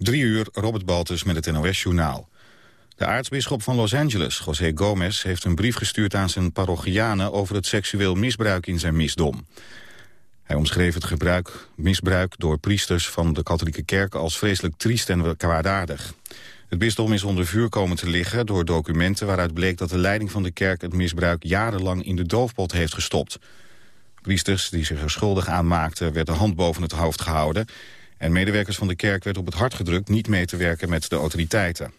Drie uur, Robert Baltus met het NOS-journaal. De aartsbisschop van Los Angeles, José Gomez, heeft een brief gestuurd aan zijn parochianen over het seksueel misbruik in zijn misdom. Hij omschreef het gebruik, misbruik door priesters van de katholieke kerk als vreselijk triest en kwaadaardig. Het bisdom is onder vuur komen te liggen door documenten waaruit bleek dat de leiding van de kerk het misbruik jarenlang in de doofpot heeft gestopt. Priesters die zich er schuldig aan maakten werd de hand boven het hoofd gehouden en medewerkers van de kerk werd op het hart gedrukt niet mee te werken met de autoriteiten.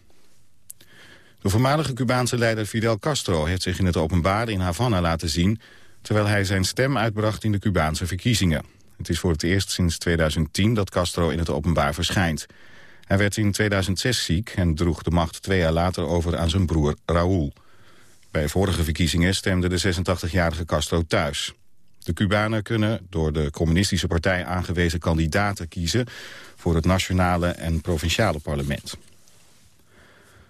De voormalige Cubaanse leider Fidel Castro heeft zich in het openbaar in Havana laten zien... terwijl hij zijn stem uitbracht in de Cubaanse verkiezingen. Het is voor het eerst sinds 2010 dat Castro in het openbaar verschijnt. Hij werd in 2006 ziek en droeg de macht twee jaar later over aan zijn broer Raúl. Bij vorige verkiezingen stemde de 86-jarige Castro thuis. De Cubanen kunnen door de communistische partij aangewezen kandidaten kiezen... voor het nationale en provinciale parlement.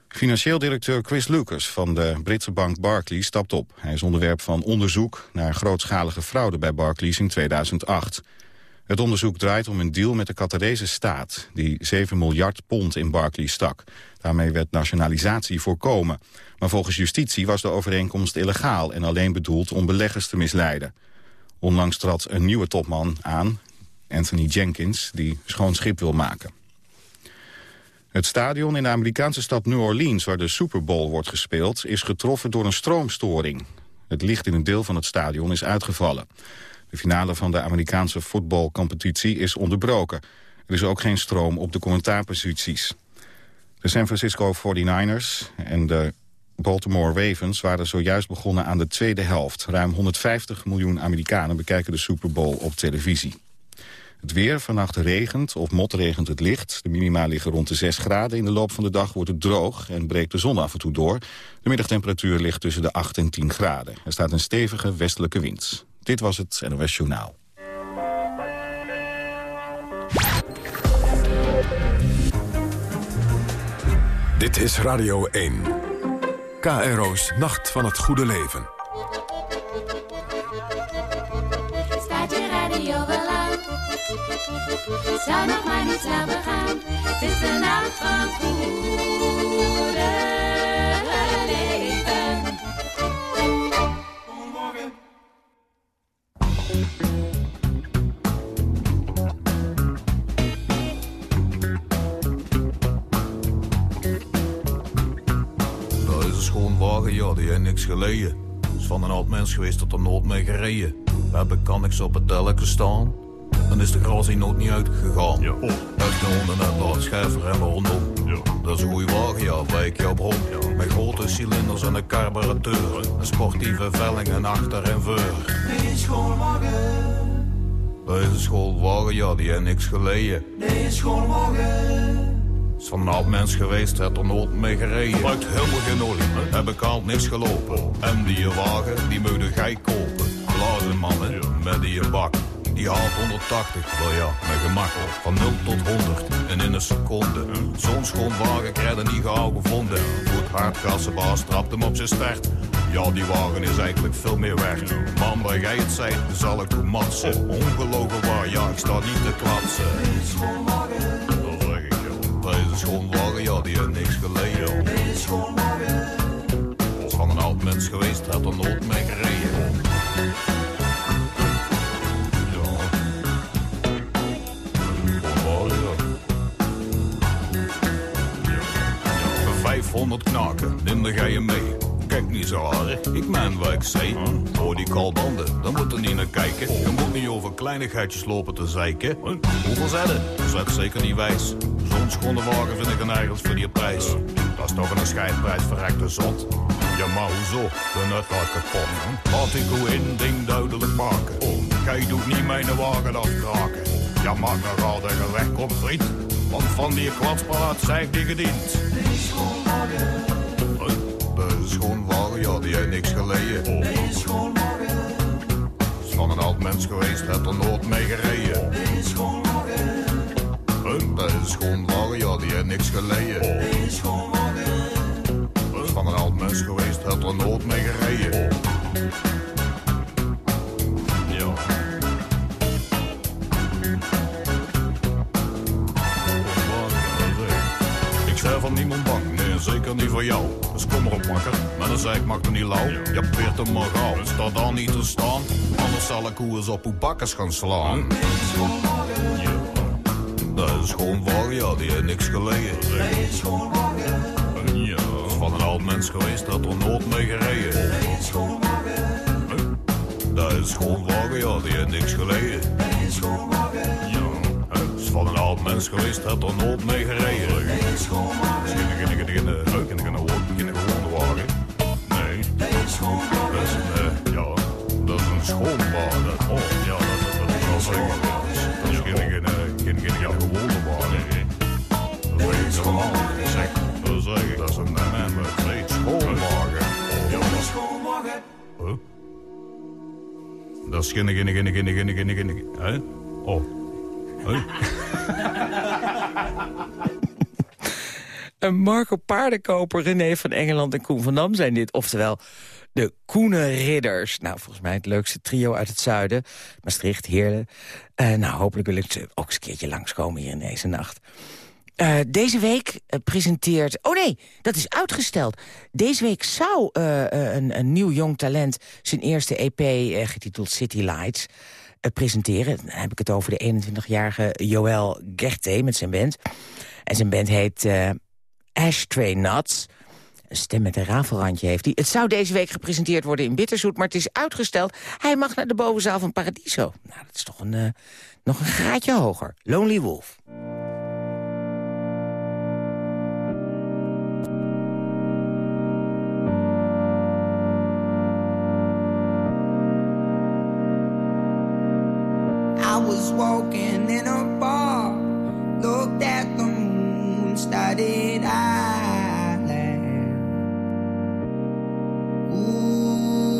Financieel directeur Chris Lucas van de Britse bank Barclays stapt op. Hij is onderwerp van onderzoek naar grootschalige fraude bij Barclays in 2008. Het onderzoek draait om een deal met de Qatarese staat... die 7 miljard pond in Barclays stak. Daarmee werd nationalisatie voorkomen. Maar volgens justitie was de overeenkomst illegaal... en alleen bedoeld om beleggers te misleiden. Onlangs trad een nieuwe topman aan, Anthony Jenkins... die schoon schip wil maken. Het stadion in de Amerikaanse stad New Orleans, waar de Super Bowl wordt gespeeld, is getroffen door een stroomstoring. Het licht in een deel van het stadion is uitgevallen. De finale van de Amerikaanse voetbalcompetitie is onderbroken. Er is ook geen stroom op de commentaarposities. De San Francisco 49ers en de Baltimore Ravens waren zojuist begonnen aan de tweede helft. Ruim 150 miljoen Amerikanen bekijken de Super Bowl op televisie. Het weer, vannacht regent of motregent het licht. De minima liggen rond de 6 graden. In de loop van de dag wordt het droog en breekt de zon af en toe door. De middagtemperatuur ligt tussen de 8 en 10 graden. Er staat een stevige westelijke wind. Dit was het NOS Journaal. Dit is Radio 1. KRO's Nacht van het Goede Leven. Zou nog maar niet slapen gaan. Het is de nacht van goede leven. Goedemorgen. Dat is een schoon wagen, ja, die heeft niks geleden. Is van een oud mens geweest dat er nooit mee gereden. We hebben kan niks op het telken staan dan is de gras nooit niet uitgegaan. Ja. Oh. Uit de honden net laat schuiver en rondom. Ja. Dat is een goeie wagen, ja, wijk je op. Ja. Met grote cilinders en een carburateur. Een sportieve velling en achter en voor. Dat is een schoolwagen, ja, die heeft niks geleden. Dit is schoolwagen. Van een mens geweest, heeft er nooit mee gereden. Maakt helemaal geen olie, heb ik al niks gelopen. En die wagen, die moet gij kopen. Blazen mannen, met die bak. Die haalt 180, wel ja, met gemakkelijk. Van 0 tot 100 en in een seconde. Zo'n schoon wagen krijg niet gauw gevonden. Goed hardgassenbaas trapt hem op zijn start. Ja, die wagen is eigenlijk veel meer waard. Man, waar jij het zei, zal ik matsen. Ongelogen waar, ja, ik sta niet te klatsen. Schoonwagen, ja, die heeft niks geleden. Deze schoonwagen. Als van een oud mens geweest, had er nooit mee gereden. Voor 500 knaken, neem ga je mee. Kijk niet zo hard, ik meen wat ik zei. Voor die kalbanden, dan moet er niet naar kijken. Je moet niet over kleinigheidjes lopen te zeiken. Hoeveel zetten? Zet zeker niet wijs. Zo'n schone wagen vind ik een ergens voor die prijs. Dat is toch een scheidprijs verrekte zot. Ja, maar hoezo? De nut gaat kapot. Laat ik hoe één ding duidelijk maken. Gij doet niet mijn wagen afkraken. Ja, maak nog al dat je wegkomt, vriend. Want van die kwartsparaat zijn die gediend. Is wagen, ja, die heeft niks geleden. Dit is. Is van een oud mens geweest, heeft er nooit mee gereden. Dit is schoolwagen. Huh? Dat is ja, die heeft niks geleden. Dit is. Is van een oud mens geweest, heeft er nooit mee gereden. Niemand bang, zeker niet voor jou. Dus kom erop makker, met een zeik mag er niet lauw. Je peert hem maar gauw, sta dan niet te staan. Anders zal ik hoe eens op uw bakkers gaan slaan. Ja, dat is gewoon waar, ja, die heeft niks geleden. Ja, is van een oud mens geweest dat er nooit mee gereden. Dat is gewoon waar, ja, die heeft niks geleden. Ja, hè, is van een oud mens geweest dat er nooit mee gereden. Gewone wagen. Nee, dat is een, eh, ja, dat is een schoonwagen. Oh, ja, dat, is wel zeker. Dat is geen, eh, gewone wagen. Dat. Zeg, dat zeg ik. Dat is een, eh, nee, schoonwagen. Ja, dat is Huh? Dat is geen, geen, geen, geen, geen, geen, geen, hè? Oh. Een Marco Paardenkoper, René van Engeland en Koen van Dam zijn dit. Oftewel de Koene Ridders. Nou, volgens mij het leukste trio uit het zuiden. Maastricht, Heerlen. Eh, nou, hopelijk wil ik ze ook eens een keertje langskomen hier in deze nacht. Eh, deze week eh, presenteert... Oh nee, dat is uitgesteld. Deze week zou een, een nieuw jong talent... zijn eerste EP, getiteld City Lights... eh, presenteren. Dan heb ik het over de 21-jarige Joël Gerte met zijn band. En zijn band heet eh, Ashtray Nuts. Een stem met een rafelrandje heeft hij. Het zou deze week gepresenteerd worden in Bitterzoet, maar het is uitgesteld. Hij mag naar de bovenzaal van Paradiso. Nou, dat is toch een, eh, nog een graadje hoger. Lonely Wolf. Walking in a bar, looked at the moon, started island. Ooh,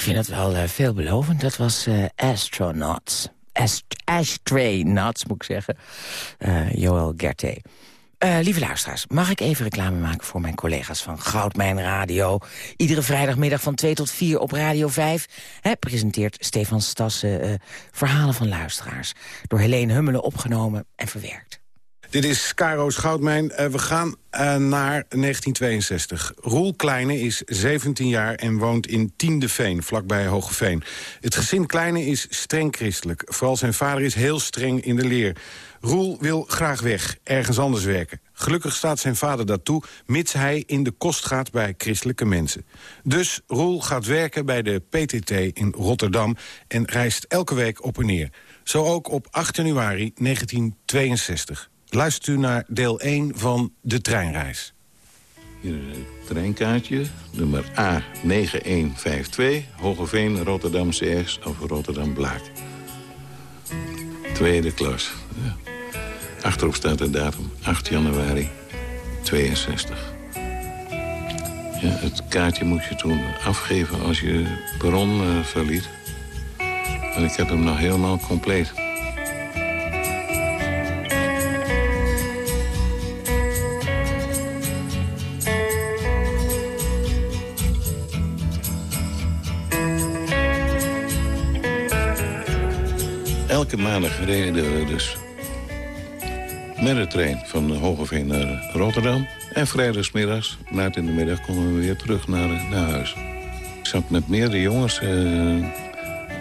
ik vind het wel eh, veelbelovend. Dat was eh, Astronauts. Ast Ashtray Nuts, moet ik zeggen. Eh Joël Gerte. Lieve luisteraars, mag ik even reclame maken voor mijn collega's van Goudmijn Radio? Iedere vrijdagmiddag van 2 tot 4 op Radio 5 hè, presenteert Stefan Stassen verhalen van luisteraars. Door Helene Hummelen opgenomen en verwerkt. Dit is Caro's Goudmijn. Uh, we gaan uh, naar 1962. Roel Kleine is 17 jaar en woont in Tiendeveen, vlakbij Hogeveen. Het gezin Kleine is streng christelijk. Vooral zijn vader is heel streng in de leer. Roel wil graag weg, ergens anders werken. Gelukkig staat zijn vader daartoe, mits hij in de kost gaat bij christelijke mensen. Dus Roel gaat werken bij de PTT in Rotterdam... en reist elke week op en neer. Zo ook op 8 januari 1962. Luistert u naar deel 1 van De Treinreis. Hier is het treinkaartje, nummer A9152, Hogeveen, Rotterdam CS of Rotterdam Blaak. Tweede klas. Ja. Achterop staat de datum 8 januari 62. Ja, het kaartje moest je toen afgeven als je perron uh, verliet. En ik heb hem nog helemaal compleet. Elke maandag reden we dus met de trein van Hogeveen naar Rotterdam. En vrijdagsmiddags, laat in de middag, konden we weer terug naar, naar huis. Ik zat met meerdere jongens. Uh,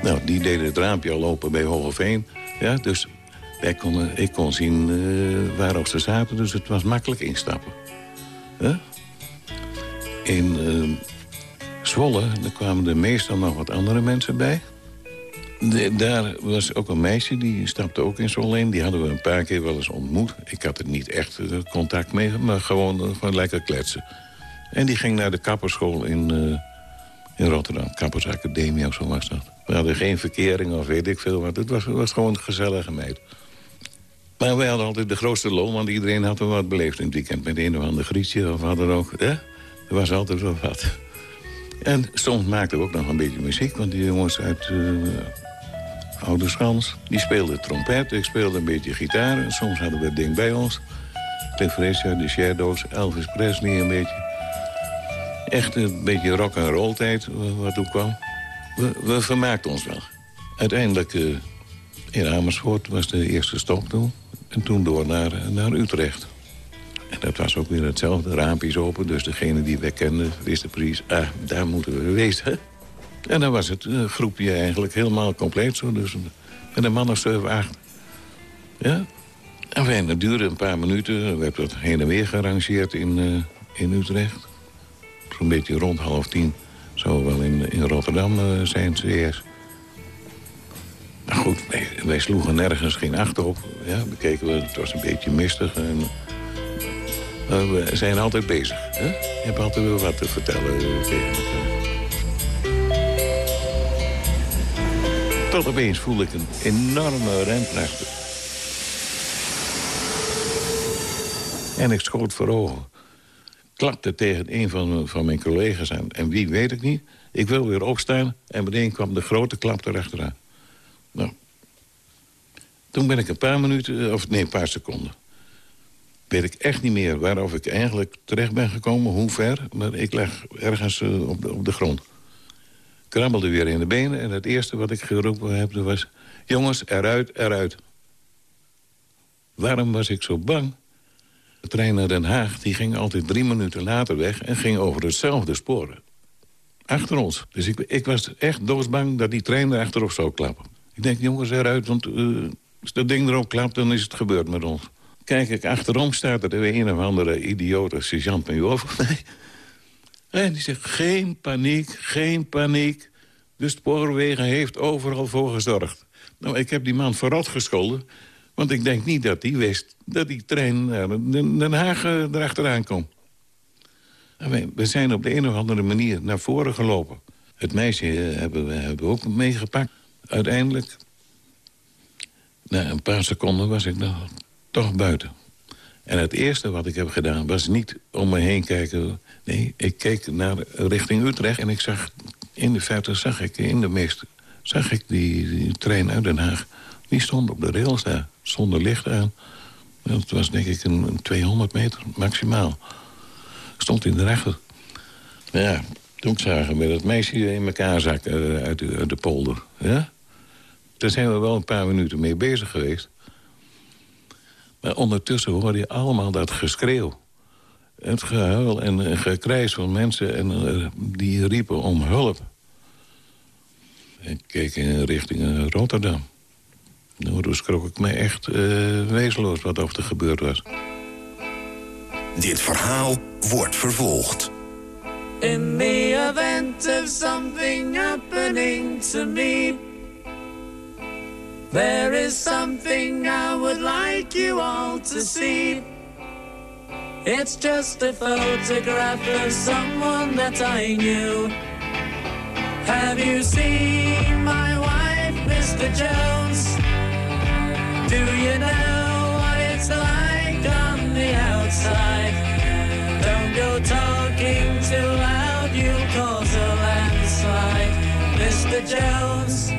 nou, die deden het raampje al bij Hogeveen. Ja, dus wij konden, ik kon zien uh, waarop ze zaten, dus het was makkelijk instappen. In uh, Zwolle kwamen er meestal nog wat andere mensen bij. Daar was ook een meisje, die stapte ook in zo'n. Die hadden we een paar keer wel eens ontmoet. Ik had er niet echt uh, contact mee, maar gewoon, uh, gewoon lekker kletsen. En die ging naar de kapperschool in, uh, in Rotterdam. Kappersacademie of zo was dat. We hadden geen verkering of weet ik veel wat. Het was, was gewoon een gezellige meid. Maar wij hadden altijd de grootste loon, want iedereen had wel wat beleefd in het weekend. Met een of ander grietje of wat dan ook. Ja? Er was altijd wel wat. En soms maakten we ook nog een beetje muziek, want die jongens uit... Oude Schans. Die speelde trompet, ik speelde een beetje gitaar. Soms hadden we het ding bij ons. Cliff Richard, de Shadows, Elvis Presley een beetje. Echt een beetje rock and roll tijd wat toen kwam. We, we vermaakten ons wel. Uiteindelijk uh, in Amersfoort was de eerste stop toen. En toen door naar, naar Utrecht. En dat was ook weer hetzelfde, raampjes open. Dus degene die we kenden wisten precies... ah, daar moeten we wezen. En dan was het uh, groepje eigenlijk helemaal compleet zo. Dus met een man of 7, 8. Ja. En wij, dat duurde een paar minuten. We hebben dat heen en weer gearrangeerd in, uh, in Utrecht. Zo'n beetje rond half tien. Zou wel in, in Rotterdam uh, zijn, CS. Nou goed, wij, sloegen nergens geen acht op. Ja, bekeken we, het was een beetje mistig. En, we zijn altijd bezig. Hè? Je hebt altijd wel wat te vertellen tegen elkaar. Tot opeens voel ik een enorme remkracht. En ik schoot voor ogen. Klapte tegen een van, van mijn collega's aan. En wie weet ik niet. Ik wil weer opstaan en meteen kwam de grote klap erachteraan. Nou. Toen ben ik een paar minuten, of nee, een paar seconden... weet ik echt niet meer waarof ik eigenlijk terecht ben gekomen, hoe ver. Maar ik leg ergens uh, op, de, op de grond krabbelde weer in de benen. En het eerste wat ik geroepen heb was... jongens, eruit, eruit. Waarom was ik zo bang? De trein naar Den Haag die ging altijd drie minuten later weg... en ging over hetzelfde sporen. Achter ons. Dus ik, ik was echt doodsbang dat die trein er achterop zou klappen. Ik denk, jongens, eruit, want uh, als dat ding erop klapt... dan is het gebeurd met ons. Kijk ik achterom, staat er een of andere idiote sergeant-major voor mij... En die zegt, geen paniek, geen paniek. De spoorwegen heeft overal voor gezorgd. Nou, ik heb die man verrot gescholden. Want ik denk niet dat hij wist dat die trein naar Den Haag uh, erachteraan komt. We zijn op de een of andere manier naar voren gelopen. Het meisje uh, hebben we ook meegepakt. Uiteindelijk, na een paar seconden was ik nog toch buiten. En het eerste wat ik heb gedaan was niet om me heen kijken. Nee, ik keek naar richting Utrecht en ik zag in de verte zag ik in de mist zag ik die, trein uit Den Haag. Die stond op de rails daar, zonder licht aan. Dat was denk ik een, een 200 meter maximaal. Stond in de rechter. Nou ja, toen zagen we dat meisje in elkaar zak eh, uit, de, uit de polder. Ja? Daar zijn we wel een paar minuten mee bezig geweest. Maar ondertussen hoorde je allemaal dat geschreeuw. Het gehuil en gekrijs van mensen en, eh, die riepen om hulp. Ik keek in richting eh, Rotterdam. Nou, toen schrok ik me echt uh, wezenloos wat er gebeurd was. Dit verhaal wordt vervolgd. In the event of something happening to me, there is something I would like you all to see. It's just a photograph of someone that I knew. Have you seen my wife, Mr. Jones? Do you know what it's like on the outside? Don't go talking too loud, you'll cause a landslide, Mr. Jones.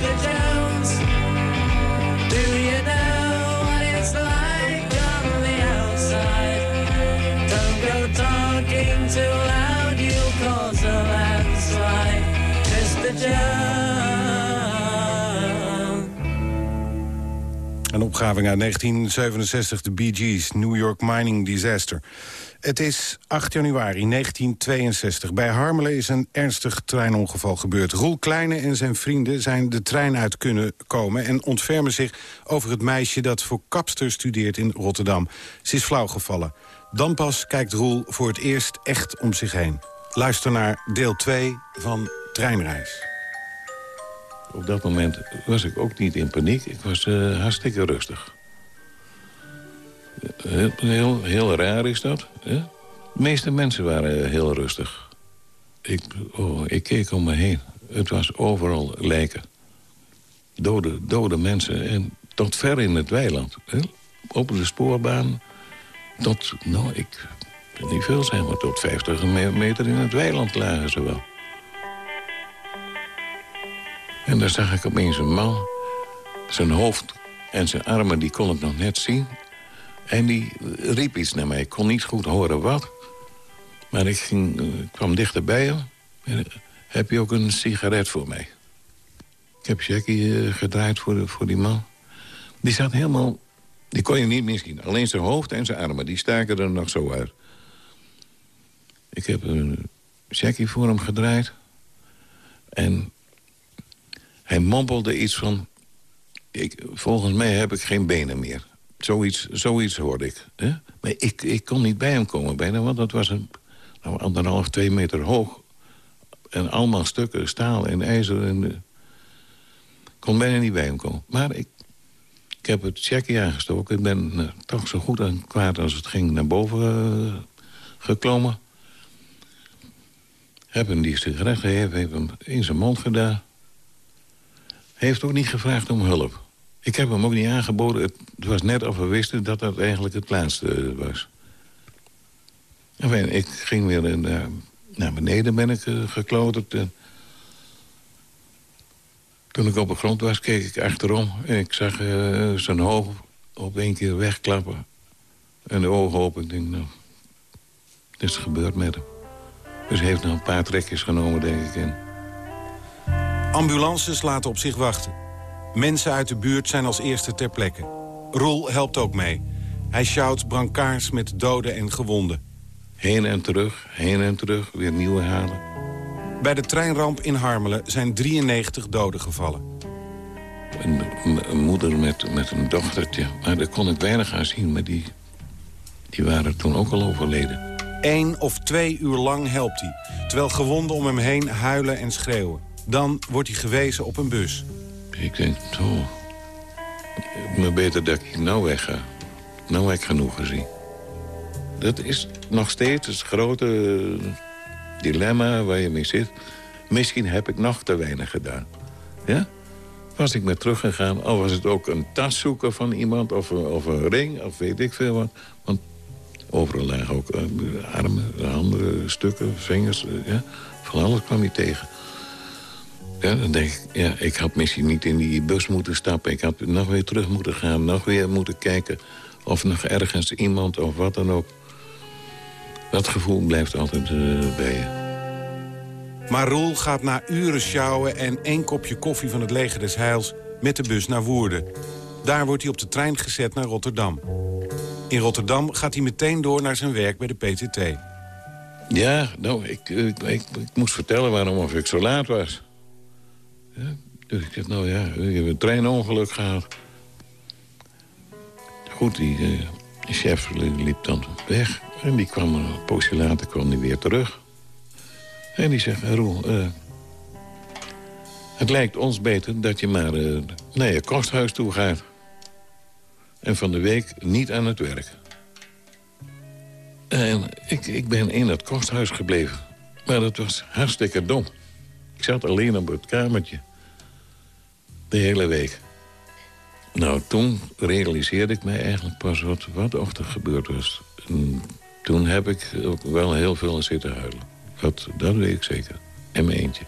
Mr. Jones? Do you know what it's like on the outside? Don't go talking too loud, you'll cause a landslide, Mr. Jones. Een opgraving uit 1967, de Bee Gees, New York Mining Disaster. Het is 8 januari 1962. Bij Harmelen is een ernstig treinongeval gebeurd. Roel Kleine en zijn vrienden zijn de trein uit kunnen komen... en ontfermen zich over het meisje dat voor kapster studeert in Rotterdam. Ze is flauwgevallen. Dan pas kijkt Roel voor het eerst echt om zich heen. Luister naar deel 2 van Treinreis. Op dat moment was ik ook niet in paniek. Ik was eh, hartstikke rustig. Heel, heel, raar is dat. De meeste mensen waren heel rustig. Ik, oh, ik keek om me heen. Het was overal lijken. Dode, dode mensen. En tot ver in het weiland. Hè? Op de spoorbaan. Tot, nou, ik niet veel zeg maar, tot 50 me- meter in het weiland lagen ze wel. En daar zag ik opeens een man. Zijn hoofd en zijn armen, die kon ik nog net zien. En die riep iets naar mij. Ik kon niet goed horen wat. Maar ik ging, eh, kwam dichterbij hem. Eh, heb je ook een sigaret voor mij? Ik heb Jackie eh, gedraaid voor, voor die man. Die zat helemaal... Die kon je niet meer zien. Alleen zijn hoofd en zijn armen, die staken er nog zo uit. Ik heb een Jackie voor hem gedraaid. En hij mompelde iets van... Ik, volgens mij heb ik geen benen meer. Zoiets, zoiets hoorde ik. Hè? Maar ik, ik kon niet bij hem komen bijna, want dat was een nou, anderhalf, twee meter hoog. En allemaal stukken staal en ijzer. En, eh, kon bijna niet bij hem komen. Maar ik, ik heb het checkje aangestoken. Ik ben eh, toch zo goed en kwaad als het ging naar boven eh, geklommen. Heb hem die sigaret gegeven, heb hem in zijn mond gedaan. Heeft ook niet gevraagd om hulp. Ik heb hem ook niet aangeboden. Het was net of we wisten dat dat eigenlijk het laatste was. Enfin, ik ging weer eh, naar beneden ben ik eh, geklauterd. En toen ik op de grond was, keek ik achterom. En ik zag eh, zijn hoofd op één keer wegklappen. En de ogen open. Ik denk, nou, dit is gebeurd met hem. Dus hij heeft nog een paar trekjes genomen, denk ik. En Ambulances laten op zich wachten. Mensen uit de buurt zijn als eerste ter plekke. Roel helpt ook mee. Hij sjouwt brancards met doden en gewonden. heen en terug, heen en terug, weer nieuwe halen. Bij de treinramp in Harmelen zijn 93 doden gevallen. Een, een- een moeder met, met een dochtertje. Maar daar kon ik weinig aan zien, maar die, die waren toen ook al overleden. Eén of twee uur lang helpt hij. Terwijl gewonden om hem heen huilen en schreeuwen. Dan wordt hij gewezen op een bus. Ik denk, zo... Maar beter dat ik nou wegga. Nou heb ik genoeg gezien. Dat is nog steeds het grote dilemma waar je mee zit. Misschien heb ik nog te weinig gedaan. Ja? Was ik maar teruggegaan, al was het ook een tas zoeken van iemand... of een, of een ring, of weet ik veel wat. Want overal lagen ook eh, armen, handen, stukken, vingers. eh, ja? Van alles kwam je tegen. Ja, dan denk ik, ja, ik had misschien niet in die bus moeten stappen. Ik had nog weer terug moeten gaan, nog weer moeten kijken... of nog ergens iemand of wat dan ook. Dat gevoel blijft altijd eh, bij je. Maar Roel gaat na uren sjouwen en één kopje koffie van het leger des Heils... met de bus naar Woerden. Daar wordt hij op de trein gezet naar Rotterdam. In Rotterdam gaat hij meteen door naar zijn werk bij de PTT. Ja, nou, ik, ik, ik, ik moest vertellen waarom of ik zo laat was. Dus ik zeg, nou ja, ik heb een treinongeluk gehad. Goed, die, eh, chef liep dan weg. En die kwam een poosje later kwam die weer terug. En die zegt, Roel, eh, het lijkt ons beter dat je maar eh, naar je kosthuis toe gaat. En van de week niet aan het werk. En ik, ik ben in het kosthuis gebleven. Maar dat was hartstikke dom. Ik zat alleen op het kamertje. De hele week. Nou, toen realiseerde ik mij eigenlijk pas wat, wat er gebeurd was. En toen heb ik ook wel heel veel zitten huilen. Dat, dat weet ik zeker. En mijn eentje.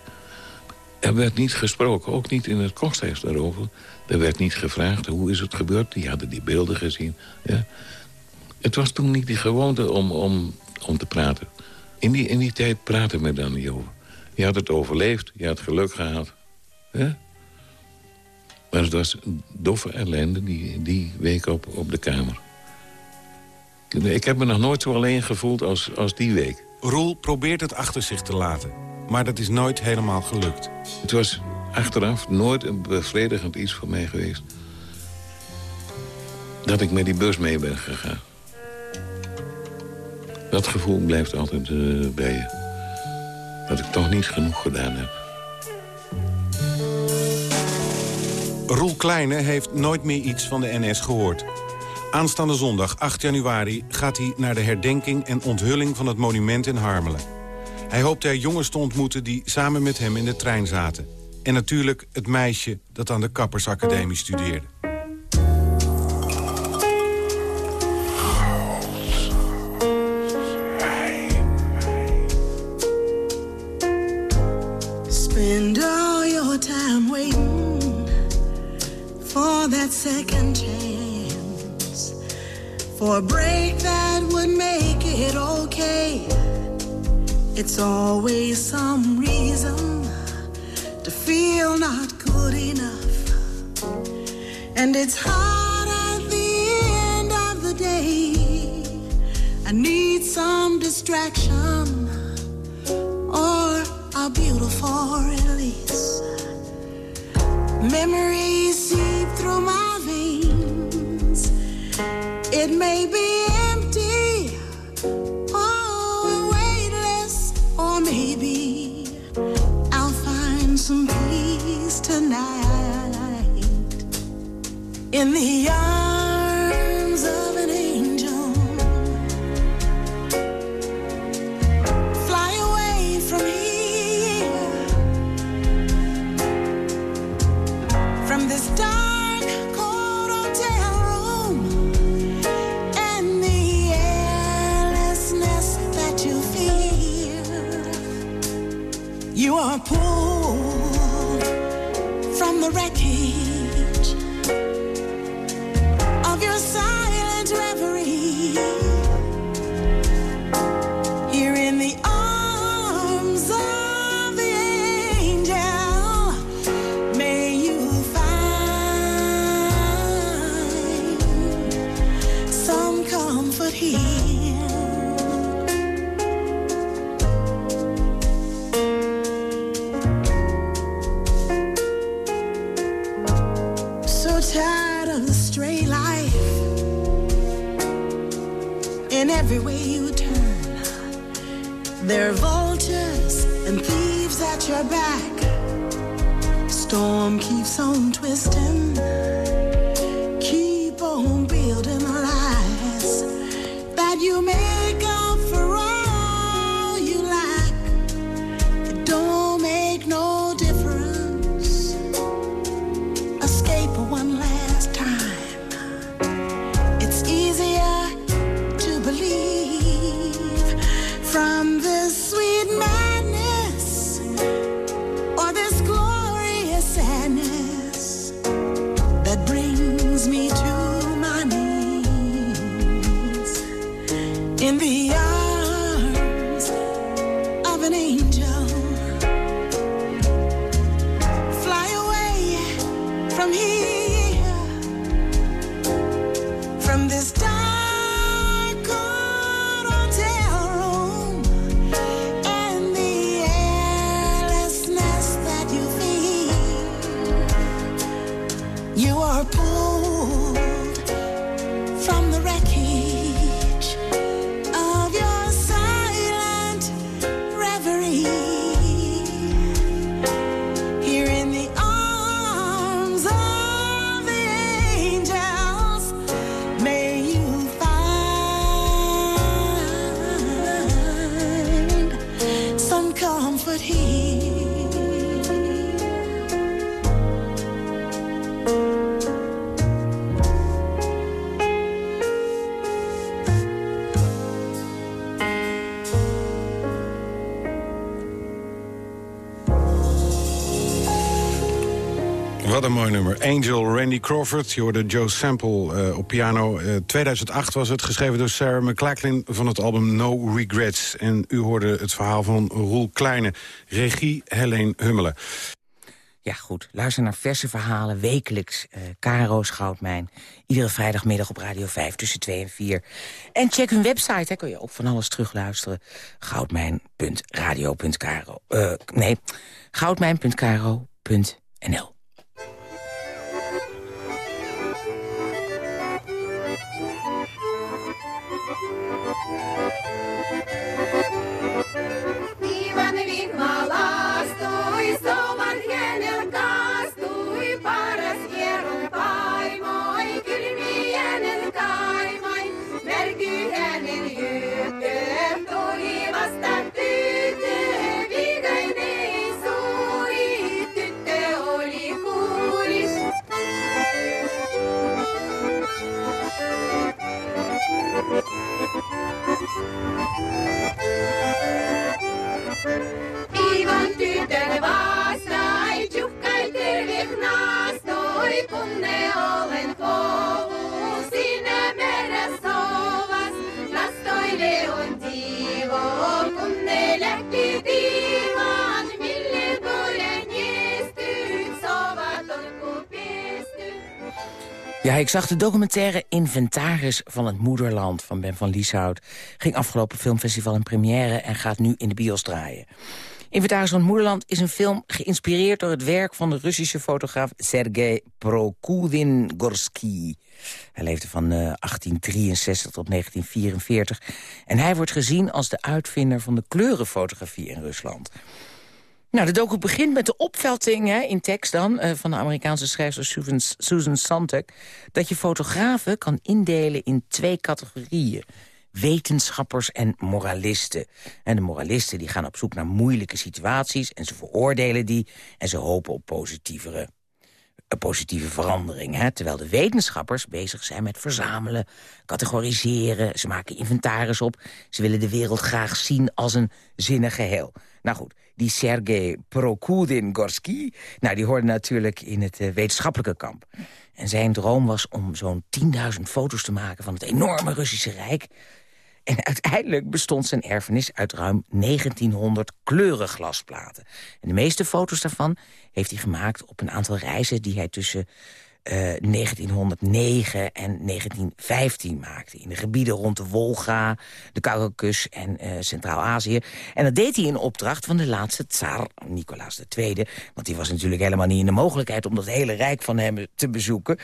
Er werd niet gesproken, ook niet in het kosthuis daarover. Er werd niet gevraagd, hoe is het gebeurd? Die hadden die beelden gezien. Ja. Het was toen niet die gewoonte om, om, om te praten. In die, in die tijd praten we daar niet over. Je had het overleefd, je had geluk gehad. Ja? Maar het was een doffe ellende die, die week op, op de kamer. Ik heb me nog nooit zo alleen gevoeld als, als die week. Roel probeert het achter zich te laten. Maar dat is nooit helemaal gelukt. Het was achteraf nooit een bevredigend iets voor mij geweest. Dat ik met die bus mee ben gegaan. Dat gevoel blijft altijd eh, bij je. Dat ik toch niet genoeg gedaan heb. Roel Kleine heeft nooit meer iets van de NS gehoord. Aanstaande zondag 8 januari gaat hij naar de herdenking en onthulling van het monument in Harmelen. Hij hoopt er jongens te ontmoeten die samen met hem in de trein zaten. En natuurlijk het meisje dat aan de Kappersacademie studeerde. For a break that would make it okay. It's always some reason to feel not good enough, and it's hard at the end of the day. I need some distraction or a beautiful release. Memories seep through my. It may be empty weightless, or maybe I'll find some peace tonight in the arms Angel, Randy Crawford. Je hoorde Joe Sample eh, op piano. Eh, 2008 was het, geschreven door Sarah McLachlan van het album No Regrets. En u hoorde het verhaal van Roel Kleine. Regie Helene Hummelen. Ja, goed. Luister naar verse verhalen wekelijks. eh Caro's Goudmijn. Iedere vrijdagmiddag op Radio 5 tussen 2 en 4. En check hun website, hè, kun je ook van alles terugluisteren. Goudmijn.radio.caro. eh nee, goudmijn.caro.nl. Ik zag de documentaire Inventaris van het Moederland van Ben van Lieshout. Ging afgelopen filmfestival in première en gaat nu in de bios draaien. Inventaris van het Moederland is een film geïnspireerd door het werk van de Russische fotograaf Sergei Prokudin-Gorsky. Hij leefde van eh, 1863 tot 1944 en hij wordt gezien als de uitvinder van de kleurenfotografie in Rusland. Nou, de docu begint met de opvatting, hè, in tekst dan... eh, van de Amerikaanse schrijfster Susan, Susan dat je fotografen kan indelen in twee categorieën. Wetenschappers en moralisten. En de moralisten die gaan op zoek naar moeilijke situaties... en ze veroordelen die en ze hopen op positievere een positieve verandering. Hè? Terwijl de wetenschappers bezig zijn met verzamelen, categoriseren. Ze maken inventaris op. Ze willen de wereld graag zien als een zinnig geheel. Nou goed, die Sergei Prokudin-Gorsky... Nou, die hoorde natuurlijk in het eh, wetenschappelijke kamp. En zijn droom was om zo'n 10.000 foto's te maken... van het enorme Russische Rijk... En uiteindelijk bestond zijn erfenis uit ruim 1900 kleurenglasplaten. En de meeste foto's daarvan heeft hij gemaakt op een aantal reizen... die hij tussen eh, 1909 en 1915 maakte. In de gebieden rond de Wolga, de Caucasus en eh, Centraal-Azië. En dat deed hij in opdracht van de laatste tsaar, Nicolaas II. Want die was natuurlijk helemaal niet in de mogelijkheid... om dat hele rijk van hem te bezoeken.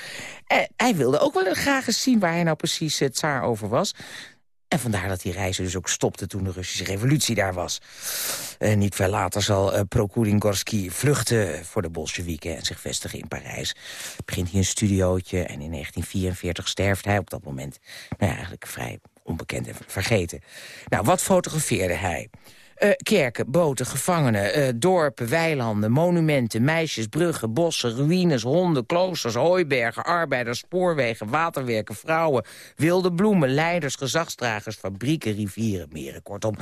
En hij wilde ook wel graag eens zien waar hij nou precies het tsaar over was... En vandaar dat die reizen dus ook stopte toen de Russische revolutie daar was. Uh, niet veel later zal Prokurin Gorski vluchten voor de Bolsjewieken... en zich vestigen in Parijs. Begint hij een studiootje en in 1944 sterft hij op dat moment... Nou eigenlijk vrij onbekend en vergeten. Nou, wat fotografeerde hij? Uh, kerken, boten, gevangenen, uh, dorpen, weilanden, monumenten, meisjes, bruggen, bossen, ruïnes, honden, kloosters, hooibergen, arbeiders, spoorwegen, waterwerken, vrouwen, wilde bloemen, leiders, gezagsdragers, fabrieken, rivieren, meren, kortom.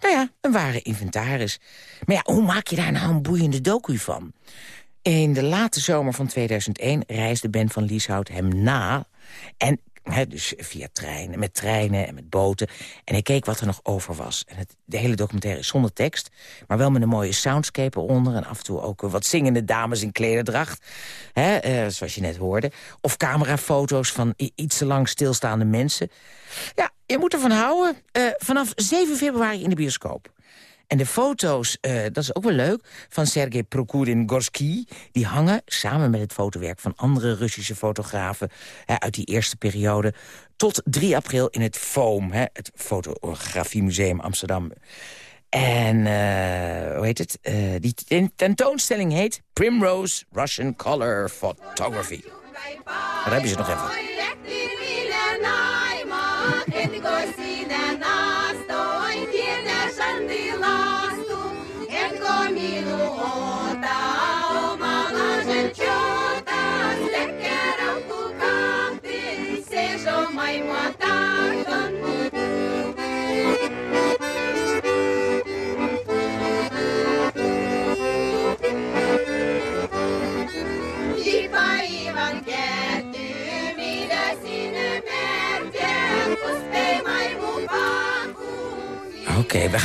Nou ja, een ware inventaris. Maar ja, hoe maak je daar nou een boeiende docu van? In de late zomer van 2001 reisde Ben van Lieshout hem na... en dus via treinen, met treinen en met boten. En ik keek wat er nog over was. En het, de hele documentaire is zonder tekst, maar wel met een mooie soundscape eronder. En af en toe ook wat zingende dames in klederdracht, hè, eh, zoals je net hoorde. Of camerafoto's van iets te lang stilstaande mensen. Ja, je moet ervan houden. Uh, vanaf 7 februari in de bioscoop. En de foto's, uh, dat is ook wel leuk, van Sergei Prokurin-Gorski... die hangen samen met het fotowerk van andere Russische fotografen... Hè, uit die eerste periode, tot 3 april in het FOAM... Hè, het Fotografiemuseum Amsterdam. En, uh, hoe heet het? Uh, die tentoonstelling heet Primrose Russian Color Photography. Daar heb je ze nog even.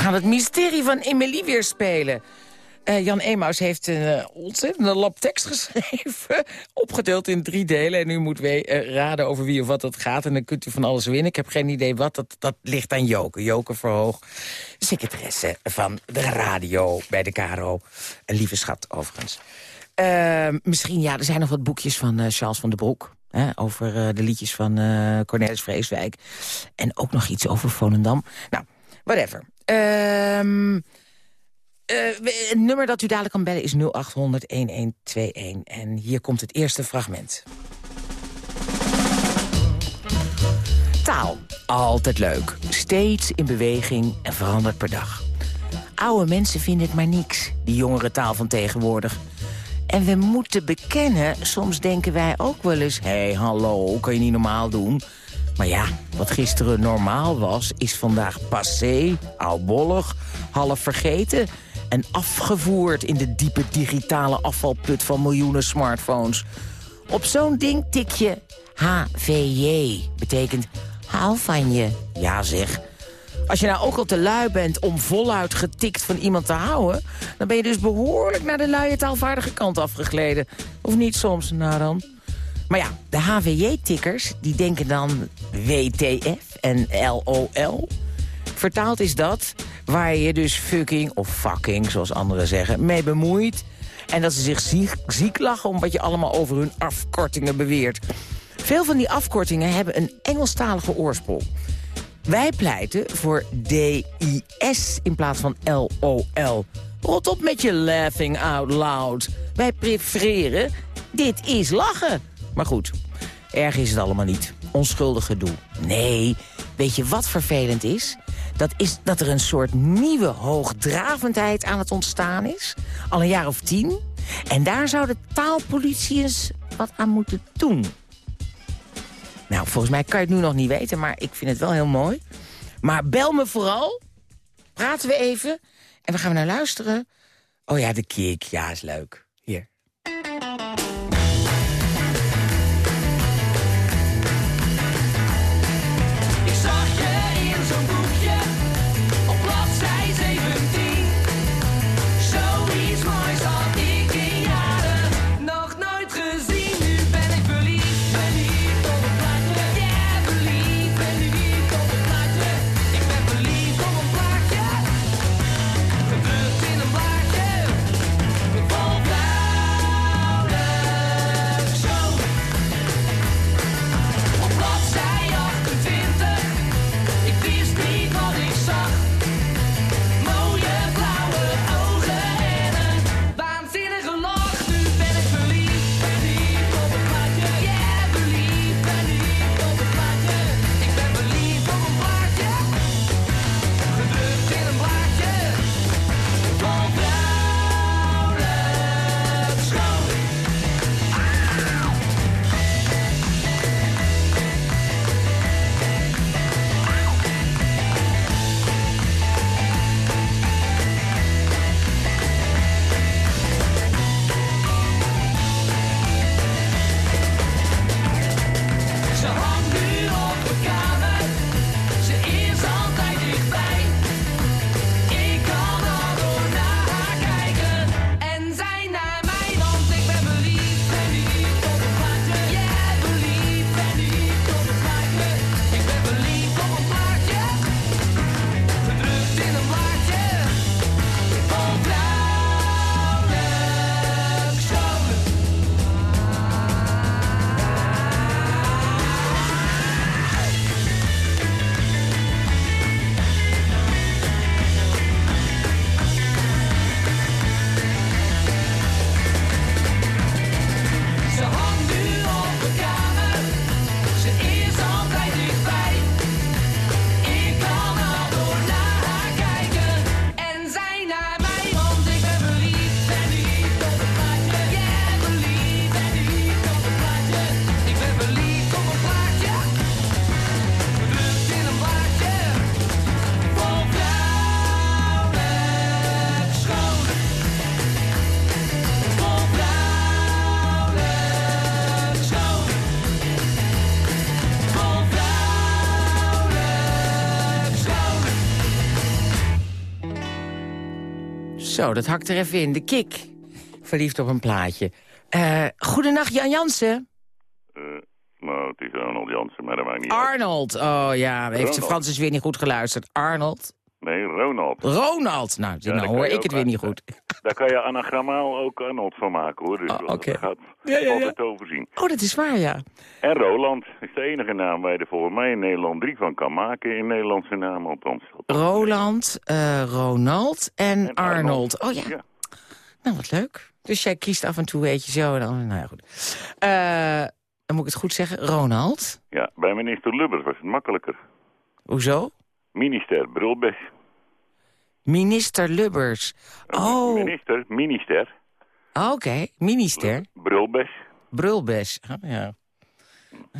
We gaan het mysterie van Emily weer spelen. Uh, Jan Emaus heeft een uh, ontzettende lap tekst geschreven. Opgedeeld in drie delen. En u moet weer uh, raden over wie of wat dat gaat. En dan kunt u van alles winnen. Ik heb geen idee wat. Dat, dat ligt aan Joke. Joke Verhoog, secretaresse van de radio bij de KRO. Een lieve schat, overigens. misschien, ja, er zijn nog wat boekjes van Charles van der Broek. Hè, over de liedjes van Cornelis Vreeswijk. En ook nog iets over Volendam. Nou, whatever. Ehm... Uh, het nummer dat u dadelijk kan bellen is 0800-1121. En hier komt het eerste fragment. Taal. Altijd leuk. Steeds in beweging en verandert per dag. Oude mensen vinden het maar niks, die jongere taal van tegenwoordig. En we moeten bekennen, soms denken wij ook wel eens... hé, hey, hallo, kan je niet normaal doen? Maar ja, wat gisteren normaal was, is vandaag passé, oudbollig, half vergeten en afgevoerd in de diepe digitale afvalput van miljoenen smartphones. Op zo'n ding tik je HVJ, betekent hou van je. Ja zeg. Als je nou ook al te lui bent om voluit getikt van iemand te houden... dan ben je dus behoorlijk naar de luie taalvaardige kant afgegleden. Of niet soms, nou dan. Maar ja, de HVJ-tikkers die denken dan WTF en LOL. Vertaald is dat waar je dus fucking of fucking, zoals anderen zeggen, mee bemoeit. En dat ze zich ziek, ziek lachen om wat je allemaal over hun afkortingen beweert. Veel van die afkortingen hebben een Engelstalige oorsprong. Wij pleiten voor DIS in plaats van LOL. Rot op met je laughing out loud. Wij prefereren dit is lachen. Maar goed, erg is het allemaal niet. Onschuldig gedoe. Nee, weet je wat vervelend is? Dat is dat er een soort nieuwe hoogdravendheid aan het ontstaan is. Al een jaar of tien. En daar zou de taalpolitie eens wat aan moeten doen. Nou, volgens mij kan je het nu nog niet weten, maar ik vind het wel heel mooi. Maar bel me vooral. Praten we even. En we gaan naar luisteren. Oh ja, de kick. Ja, is leuk. Zo, dat hakt er even in. De kik. Verliefd op een plaatje. Eh goedenacht, Jan Jansen. Nou, het is Arnold Jansen, maar dat maakt niet uit. Arnold. Oh ja, heeft Ronald. Frans is weer niet goed geluisterd. Arnold. Nee, Ronald. Ronald. Nou, Ja, nou hoor ik het weer niet goed. Daar kan je anagrammaal ook Arnold van maken, hoor. Dus Ah, dat oké. gaat Ja, ja, altijd overzien. Oh, dat is waar, ja. En Roland is de enige naam waar je er volgens mij in Nederland drie van kan maken. In Nederlandse naam althans. Roland, eh, Ronald en, En Arnold. Oh ja. Nou, wat leuk. Dus jij kiest af en toe, weet je zo. En dan, nou ja, goed. Eh, dan moet ik het goed zeggen. Ronald. Ja, bij minister Lubbers was het makkelijker. Hoezo? Minister, Brulbes. Minister Lubbers. Oh, Minister, minister, oké. Minister. Brulbes. Brulbes. Oh, ja.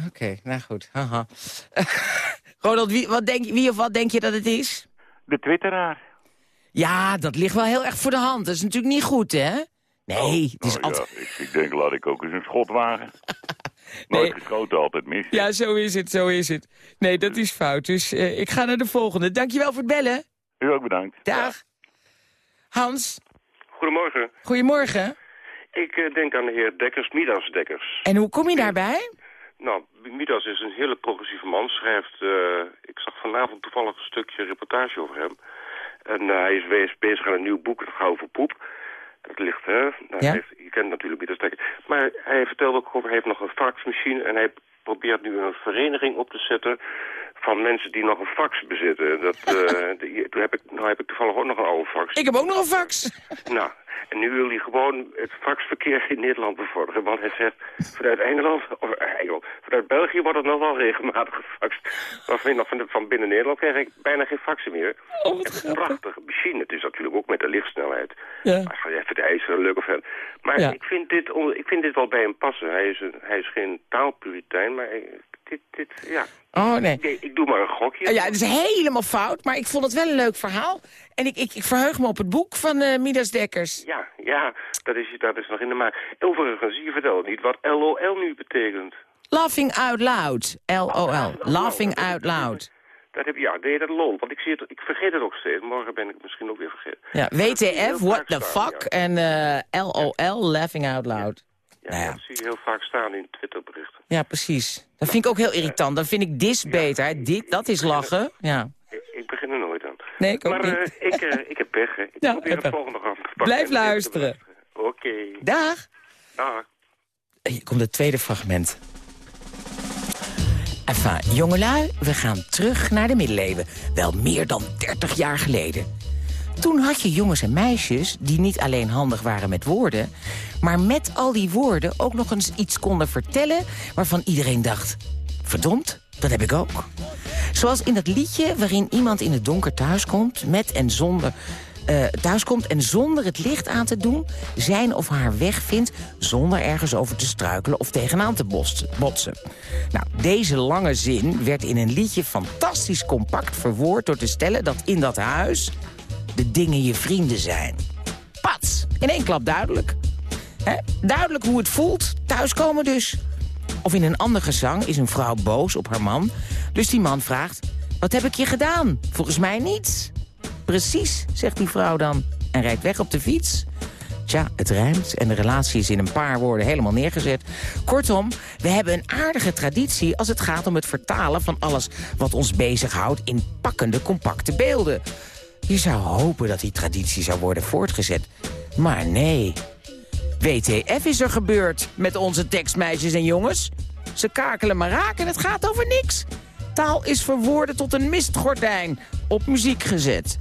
Oké, nou goed. Haha. Ronald, wie, wat denk, wie of wat denk je dat het is? De twitteraar. Ja, dat ligt wel heel erg voor de hand. Dat is natuurlijk niet goed, hè? Nee, het is Oh, altijd... ja, ik, ik denk, laat ik ook eens een schot wagen. Nooit geschoten, altijd mis. Ja, zo is het, zo is het. Nee, dat is fout. Dus eh, ik ga naar de volgende. Dankjewel voor het bellen. U ook bedankt. Dag. Hans, Goedemorgen. goedemorgen. Ik eh, denk aan de heer Dekkers, Midas Dekkers. En hoe kom je daarbij? Nou, Midas is een hele progressieve man. Schrijft, eh, ik zag vanavond toevallig een stukje reportage over hem. En eh, hij is bezig aan een nieuw boek, het gaat over poep. Dat ligt, hè? Nou, Ja. heeft- je kent natuurlijk Midas Dekkers. Maar hij vertelde ook over, hij heeft nog een faxmachine en hij probeert nu een vereniging op te zetten van mensen die nog een fax bezitten. Dat, eh, die- toen heb ik, nou heb ik toevallig ook nog een oude fax. Ik heb ook nog een fax. Nou, en nu wil hij gewoon het faxverkeer in Nederland bevorderen. Want hij zegt, vanuit Engeland, of eh, Engeland, vanuit België wordt het nog wel regelmatig gefaxt. Maar van, van, van binnen Nederland krijg ik bijna geen faxen meer. Oh, het is een prachtige machine. Het is natuurlijk ook met de lichtsnelheid. Ja. Maar even de ijzer, leuk of. Maar Ja. ik, vind dit, ik vind dit wel bij hem passen. Hij is, een, hij is geen taalpuritein, maar dit, dit, ja. Oh, nee. Ik, ik doe maar een gokje. Ja, het is helemaal fout, maar ik vond het wel een leuk verhaal. En ik, ik, ik verheug me op het boek van eh, Midas Dekkers. Ja, ja, dat is, dat is nog in de maak. Overigens, je vertelt niet wat LOL nu betekent. Laughing out loud. L-O-L. Laughing out loud. Dat heb, ja, deed dat lol? Want ik, zie het, ik vergeet het ook steeds. Morgen ben ik het misschien ook weer vergeten. Ja, WTF, what the staan, fuck. Ja, En eh, L-O-L, laughing out loud. ja, Nou ja. dat zie je heel vaak staan in Twitterberichten. Ja, precies. Dat vind ik ook heel irritant. Dan vind ik dis beter. hè. Dit, dat is lachen. Ja. Ik, ik begin er. Nee, ik ook maar niet. eh, ik, eh, ik heb pech. Ik Ja, probeer heb het volgende af te. Blijf luisteren. Oké. Dag. Dag. Hier komt het tweede fragment. Enfin, jongelui, we gaan terug naar de middeleeuwen. Wel meer dan 30 jaar geleden. Toen had je jongens en meisjes die niet alleen handig waren met woorden... maar met al die woorden ook nog eens iets konden vertellen... waarvan iedereen dacht, verdomd, dat heb ik ook. Zoals in dat liedje waarin iemand in het donker thuiskomt... met en zonder eh, thuiskomt en zonder het licht aan te doen... zijn of haar weg vindt zonder ergens over te struikelen... of tegenaan te botsen-. Nou, deze lange zin werd in een liedje fantastisch compact verwoord... door te stellen dat in dat huis de dingen je vrienden zijn. Pats, in één klap duidelijk. Hè? Duidelijk hoe het voelt, thuiskomen dus. Of in een ander gezang is een vrouw boos op haar man. Dus die man vraagt, wat heb ik je gedaan? Volgens mij niets. Precies, zegt die vrouw dan. En rijdt weg op de fiets. Tja, het rijmt en de relatie is in een paar woorden helemaal neergezet. Kortom, we hebben een aardige traditie als het gaat om het vertalen van alles wat ons bezighoudt in pakkende, compacte beelden. Je zou hopen dat die traditie zou worden voortgezet. Maar nee. WTF is er gebeurd met onze tekstmeisjes en jongens. Ze kakelen maar raken, het gaat over niks. Taal is verwoorden tot een mistgordijn, op muziek gezet.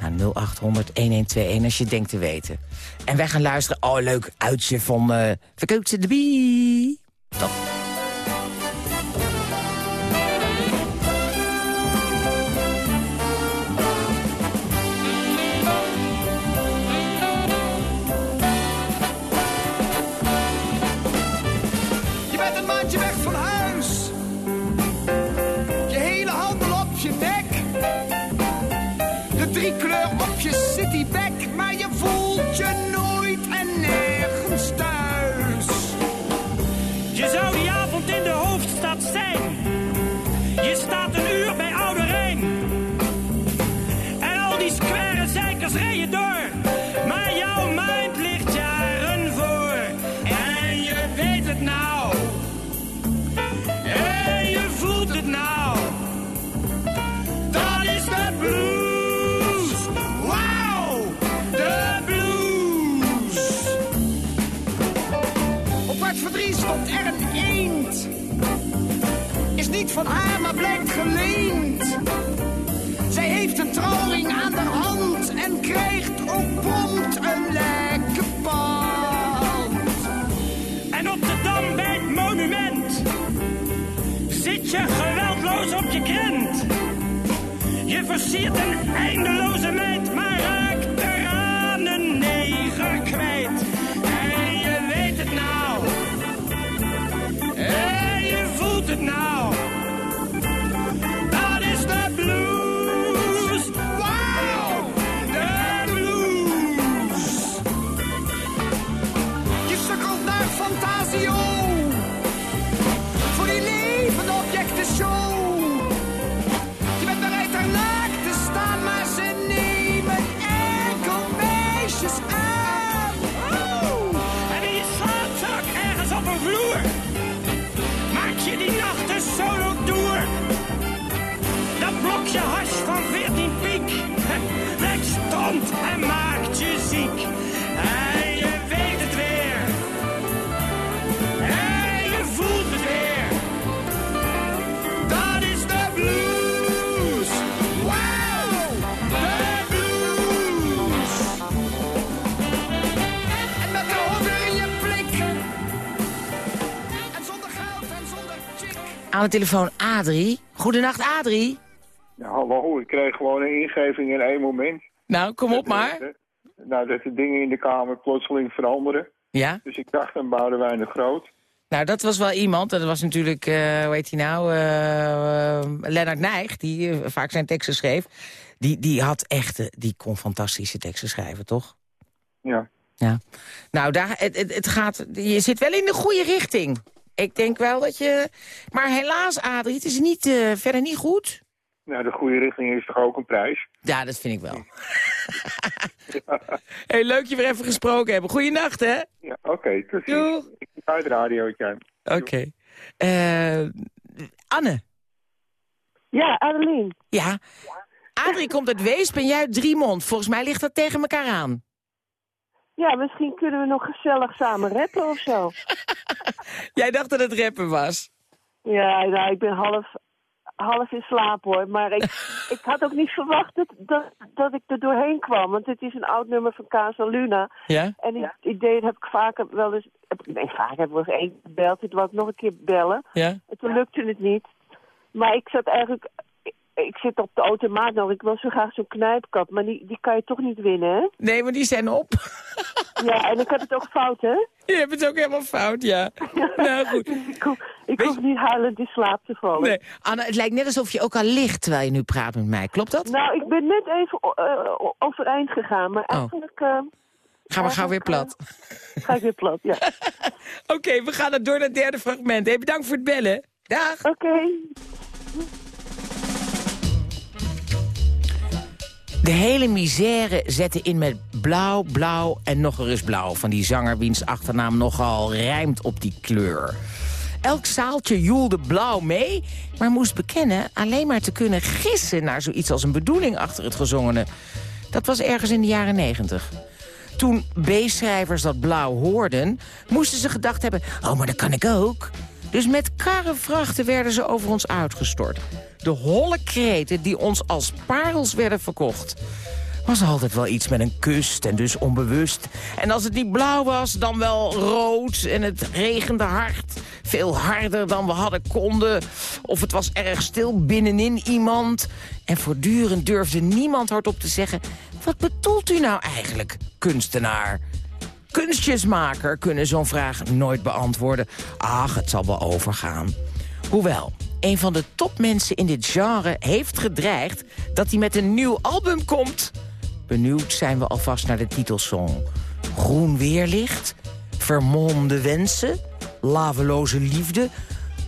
Nou, 0800-1121 als je denkt te weten. En wij gaan luisteren. Oh, leuk uitje van uh, de Bie. Top. Van haar, maar blijkt geleend. Zij heeft een trouwring aan de hand en krijgt ook prompt een lekke pand. En op de dam bij het monument zit je geweldloos op je krent. Je versiert een eindeloze meid, maar raakt eraan een neger kwijt. En je weet het nou. En je voelt het nou. Aan de telefoon Adrie. Goedenacht Adrie. Ja, hallo, ik kreeg gewoon een ingeving in één moment. Nou, kom op maar. Nou, dat de dingen in de kamer plotseling veranderen. Ja? Dus ik dacht aan Boudewijn de Groot. Nou, dat was wel iemand. Dat was natuurlijk, eh hoe heet hij nou, eh, Lennart Nijg, die eh, vaak zijn teksten schreef. Die, die had echt, die kon fantastische teksten schrijven, toch? Ja. Ja. Nou, daar, het, het, het gaat, je zit wel in de goede richting. Ik denk wel dat je... Maar helaas, Adrie, het is niet, eh, verder niet goed. Nou, de goede richting is toch ook een prijs? Ja, dat vind ik wel. hey, leuk je weer even gesproken hebben. Goeienacht, hè? Ja, oké, tot ziens. Ik ga het radiootje aan. Oké. Eh, Anne. Ja, Adeline. Ja. Adrie komt uit Weesp en jij uit Driemond. Volgens mij ligt dat tegen elkaar aan. Ja, misschien kunnen we nog gezellig samen rappen of zo. Jij dacht dat het rappen was. Ja, nou, ik ben half, half in slaap hoor. Maar ik, ik had ook niet verwacht dat, dat, dat ik er doorheen kwam. Want het is een oud nummer van Casa Luna. Ja? En het idee dat heb ik vaker wel eens... Heb, nee, vaker heb ik wel eens één gebeld. Dit ik nog een keer bellen. Ja? En toen lukte het niet. Maar ik zat eigenlijk... Ik, zit op de automaat nog. Ik wil zo graag zo'n knijpkap. Maar die, die kan je toch niet winnen, hè? Nee, maar die zijn op. Ja, en ik heb het ook fout, hè? Je hebt het ook helemaal fout, ja. Nou, goed. ik hoef, ik hoef niet huilend in slaap te vallen. Nee. Anne, het lijkt net alsof je ook al ligt terwijl je nu praat met mij. Klopt dat? Nou, ik ben net even eh, overeind gegaan, maar eigenlijk... eh, Gaan we gauw weer plat. ga ik weer plat, ja. Oké, we gaan er door naar het derde fragment. Hey, bedankt voor het bellen. Dag. Oké. De hele misère zette in met blauw, blauw en nog eens blauw... van die zanger wiens achternaam nogal rijmt op die kleur. Elk zaaltje joelde blauw mee, maar moest bekennen... alleen maar te kunnen gissen naar zoiets als een bedoeling achter het gezongene. Dat was ergens in de jaren negentig. Toen B-schrijvers dat blauw hoorden, moesten ze gedacht hebben... oh, maar dat kan ik ook. Dus met karrevrachten werden ze over ons uitgestort. De holle kreten die ons als parels werden verkocht. Was altijd wel iets met een kust en dus onbewust. En als het niet blauw was, dan wel rood en het regende hard. Veel harder dan we hadden konden. Of het was erg stil binnenin iemand. En voortdurend durfde niemand hardop te zeggen... wat bedoelt u nou eigenlijk, kunstenaar? Kunstjesmaker kunnen zo'n vraag nooit beantwoorden. Ach, het zal wel overgaan. Hoewel, een van de topmensen in dit genre heeft gedreigd... dat hij met een nieuw album komt. Benieuwd zijn we alvast naar de titelsong. Groen weerlicht? Vermolmde wensen? Laveloze liefde?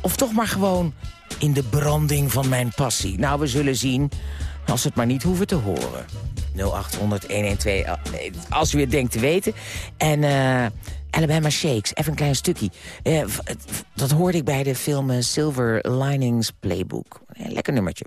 Of toch maar gewoon in de branding van mijn passie? Nou, we zullen zien als het maar niet hoeven te horen. 0800-112, als u het denkt te weten. En eh, Alabama Shakes, even een klein stukje. Eh, dat hoorde ik bij de film eh, Silver Linings Playbook. Lekker nummertje.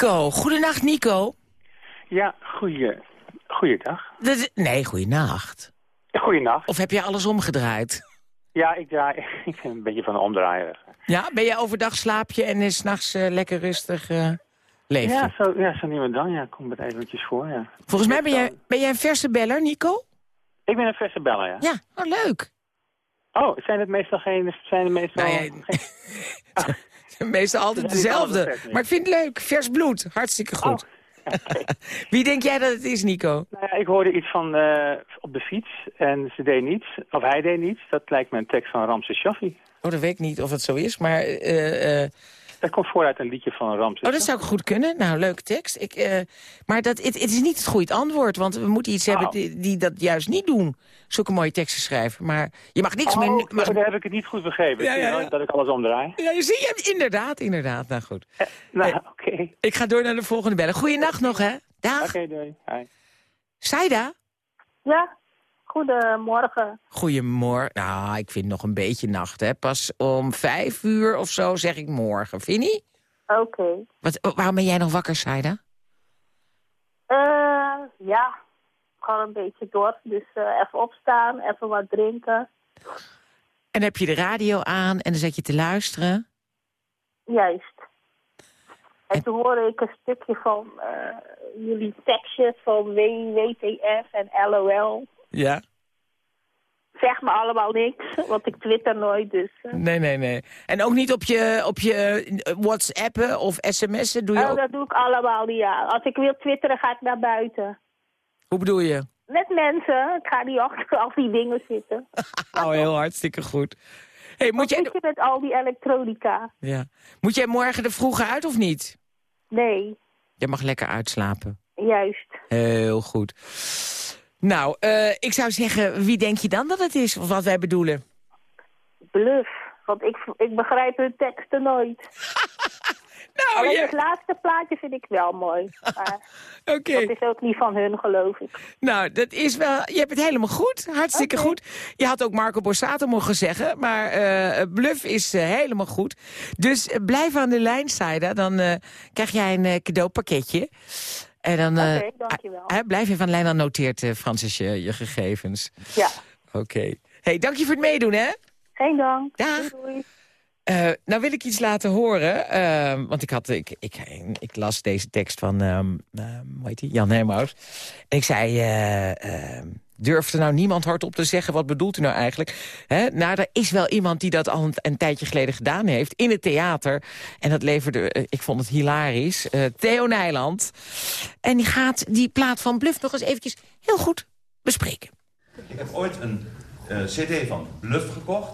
Nico, goedenacht Nico. Ja, goeie, goeiedag. Dat- nee, goedenacht. Goeienacht. Of heb je alles omgedraaid? Ja, ik, draai, ik ben een beetje van een omdraaier. Ja, ben je overdag slaap je en is s'nachts nachts lekker rustig eh leef je? Ja, zo, ja, zo nu en dan. Ja, komt het eventjes voor, ja. Volgens mij ben jij, ben jij een verse beller, Nico? Ik ben een verse beller, ja. Ja, oh, leuk. Oh, zijn het meestal geen... Zijn het meestal... Nou ja, Meestal altijd dezelfde. Maar ik vind het leuk. Vers bloed. Hartstikke goed. Oh, Wie denk jij dat het is, Nico? Nou ja, ik hoorde iets van eh, op de fiets en ze deed niets. Of hij deed niets. Dat lijkt me een tekst van Ramses Shaffi. Oh, dat weet ik niet of het zo is, maar... eh, Dat komt vooruit een liedje van Ramses Oh, dat zou goed kunnen. Nou, leuke tekst. Ik, maar dat, het, het is niet het goede antwoord, want we moeten iets hebben Oh. die, die dat juist niet doen. Zulke mooie teksten schrijven. Maar je mag niks Oh, meer... maar dan heb ik het niet goed begrepen. Ja, ja. Dat ik alles omdraai. Ja, je ziet je, inderdaad, inderdaad. Nou goed. Nou, Hey, oké. Ik ga door naar de volgende bellen. Goeienacht nog, hè? Dag. Oké, doei. Hi. Saida? Ja, goedemorgen. Goedemorgen. Nou, ik vind nog een beetje nacht, hè. Pas om vijf uur of zo zeg ik morgen. Vind je? Oké. Wat, waarom ben jij nog wakker, Saida? Eh, ja, een beetje door. Dus eh, even opstaan, even wat drinken. En heb je de radio aan en dan zet je te luisteren. Juist. En toen hoorde ik een stukje van eh, jullie tekstjes van WTF en LOL. Ja? Zeg me allemaal niks, want ik twitter nooit, dus... eh. Nee, nee, nee. En ook niet op je, op je WhatsAppen of sms'en doe je Oh, ook... dat doe ik allemaal niet, ja. Als ik wil twitteren, ga ik naar buiten. Hoe bedoel je? Met mensen, ik ga niet achter al die dingen zitten. Oh, heel hartstikke goed. Hey, moet, jij, met al die elektronica? ja. moet jij morgen er vroeg uit of niet? Nee, Je mag lekker uitslapen. juist. Heel goed. Nou, eh, ik zou zeggen, wie denk je dan dat het is? Of wat wij bedoelen? Bluff. Want ik, ik begrijp hun teksten nooit. Nou, Alleen ja. het laatste plaatje vind ik wel mooi. Maar Oké. dat is ook niet van hun, geloof ik. Nou, dat is wel... Je hebt het helemaal goed. Hartstikke goed. Je had ook Marco Borsato mogen zeggen. Maar eh, Bluff is eh, helemaal goed. Dus eh, blijf aan de lijn, Saida. Dan krijg jij een cadeaupakketje. En dan Oké, dankjewel. blijf even aan de lijn. Dan noteert Francis je, je gegevens. Ja, Oké. hey, dank je voor het meedoen, hè? geen dank. Dag. Doei, doei. Eh, nou wil ik iets laten horen. eh, want ik, had, ik, ik, las deze tekst van ehm ehm, heet die? Jan Hermhuis. En ik zei, eh, ehm, durft er nou niemand hardop te zeggen... wat bedoelt u nou eigenlijk? Hè? Nou, er is wel iemand die dat al een, een tijdje geleden gedaan heeft... in het theater. En dat leverde, eh, ik vond het hilarisch, Theo Nijland. En die gaat die plaat van Bluff nog eens eventjes heel goed bespreken. Ik heb ooit een cd van Bluff gekocht.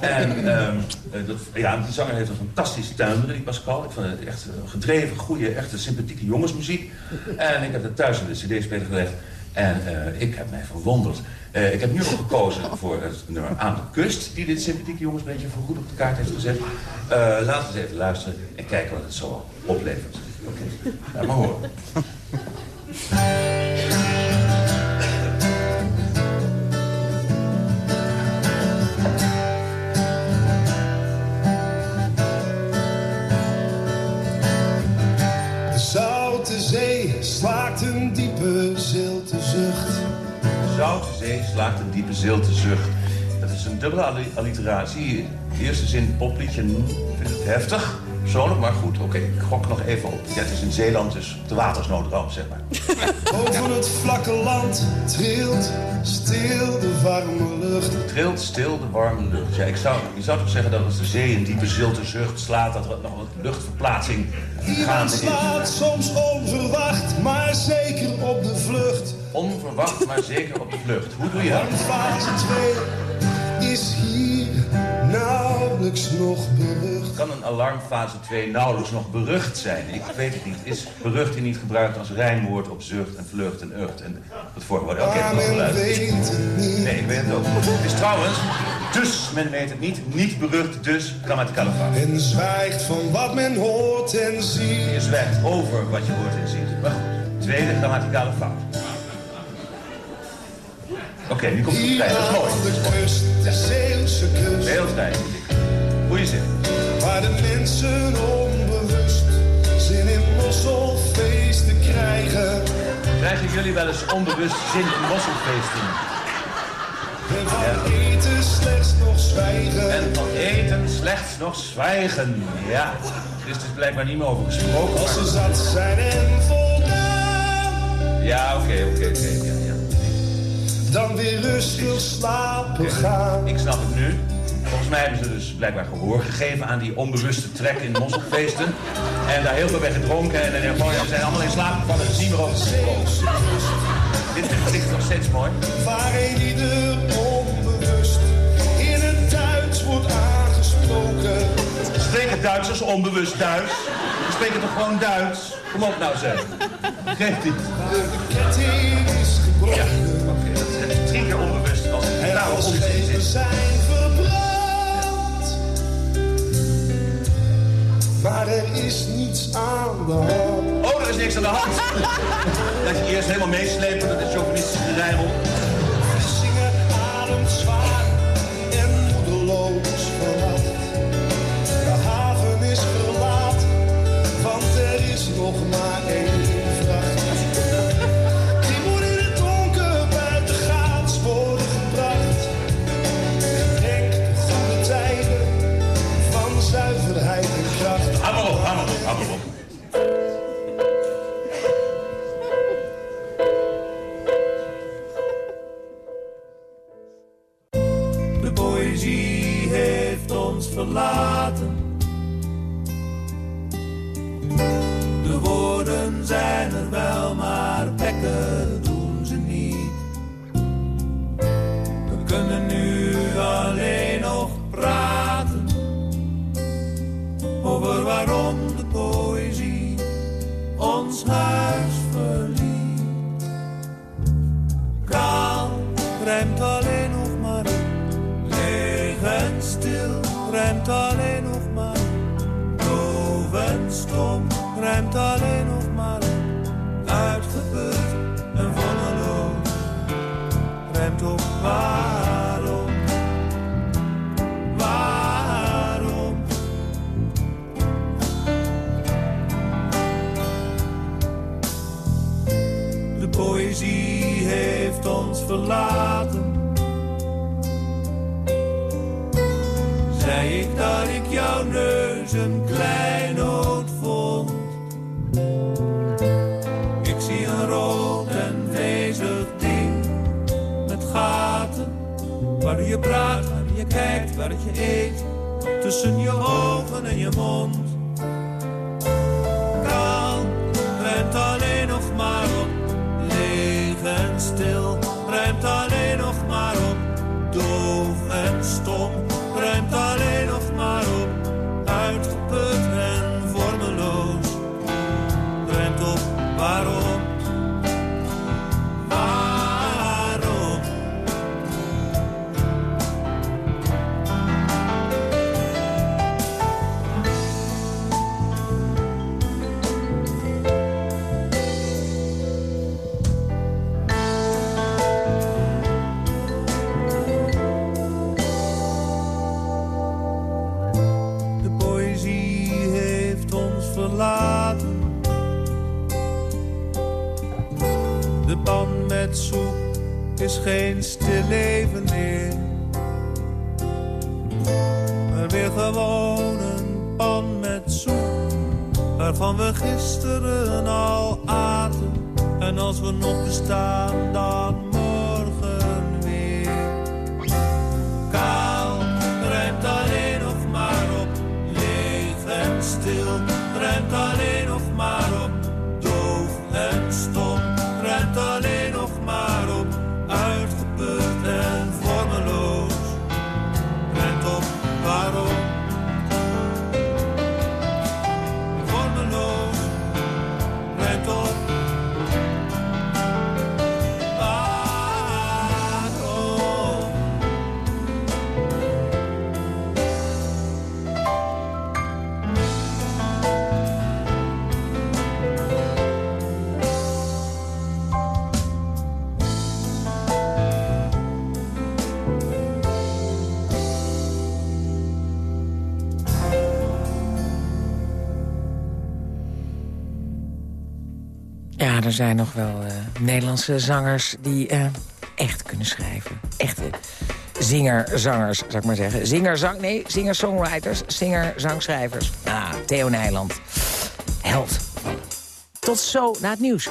En ehm, eh, dat, ja, die zanger heeft een fantastische tuin, die Pascal. Ik vond het echt gedreven, goede, echte sympathieke jongensmuziek. En ik heb dat thuis in de cd-speler gelegd. En eh, ik heb mij verwonderd. Eh, ik heb nu nog gekozen voor het nummer Aan de Kust... die dit sympathieke jongensbeentje voor goed op de kaart heeft gezet. Eh, laten we eens even luisteren en kijken wat het zo oplevert. Oké, maar horen. Zoute Zee slaakt een diepe zilte zucht. Dat is een dubbele alli- alliteratie. De eerste zin popliedje, hm, vind het heftig. Persoonlijk, maar goed, oké, ik gok nog even op. Ja, het is in Zeeland, dus de watersnoodramp, zeg maar. Boven het vlakke land trilt stil de warme lucht. Trilt stil de warme lucht. Ja, ik zou, je zou toch zeggen dat als de zee een diepe zilte zucht slaat... dat er nog wat luchtverplaatsing gaande is. slaat soms onverwacht, maar zeker op de vlucht. Onverwacht, maar zeker op de vlucht. Hoe doe je dat? Fase 2 is hier nauwelijks nog berucht. Kan een alarmfase 2 nauwelijks nog berucht zijn? Ik weet het niet. Is berucht hier niet gebruikt als rijmwoord op zucht en vlucht en ucht? En het voorwoord. Oké, geluid. het niet. Nee, ik weet het ook. Het is trouwens, dus men weet het niet. Niet berucht, dus grammaticale fout. En zwijgt van wat men hoort en ziet. Je zwijgt over wat je hoort en ziet. Maar goed, tweede grammaticale fout. Oké, nu komt het. Dat is mooi. de kust, de Zeeuwse kust. Heel. Goeie zin. Waar de mensen onbewust zin in mosselfeesten krijgen. Krijgen jullie wel eens onbewust zin in mosselfeesten? En van eten slechts nog zwijgen. En van eten slechts nog zwijgen. Ja, er is dus blijkbaar niet meer over gesproken. Als ze zat zijn en voldaan. Ja, oké, oké, oké. ja, ja. Dan weer rustig slapen gaan. Ik snap het nu. Volgens mij hebben ze dus blijkbaar gehoor gegeven aan die onbewuste trek in mosselfeesten. En daar heel veel bij gedronken. En ja, we zijn allemaal in slaap gevallen. Dus niet meer over gesproken. Dit vind ik nog steeds mooi. Waar een ieder onbewust in het Duits wordt aangesproken. Spreken Duitsers onbewust Duits? We spreken toch gewoon Duits? Kom op nou zeg. Geeft niet. De ketting is gebroken. Ja, is keer onbewust. Het En daar schepen zit. zijn verbrand. Maar er is niets aan de hand. Oh, er is niks aan de hand. Dat je eerst helemaal meesleept met het chauvinistische gerijmel. Zingen ademt zwaar en moedeloos verlaat. De haven is verlaat, want er is nog maar één verlaten. Zei ik dat ik jouw neus een kleinoot vond. Ik zie een rood en wezig ding met gaten. Waar je praat, waar je kijkt, waar je eet. Tussen je ogen en je mond. Pan met soep is geen stil leven meer. Maar weer gewoon een pan met soep. Waarvan we gisteren al aten. En als we nog bestaan, dan er zijn nog wel eh, Nederlandse zangers die eh, echt kunnen schrijven. Echte zinger-zangers, zou ik maar zeggen. Zinger-zang... Nee, zinger-songwriters, zinger-zangschrijvers. Ah, Theo Nijland. Held. Tot zo na het nieuws.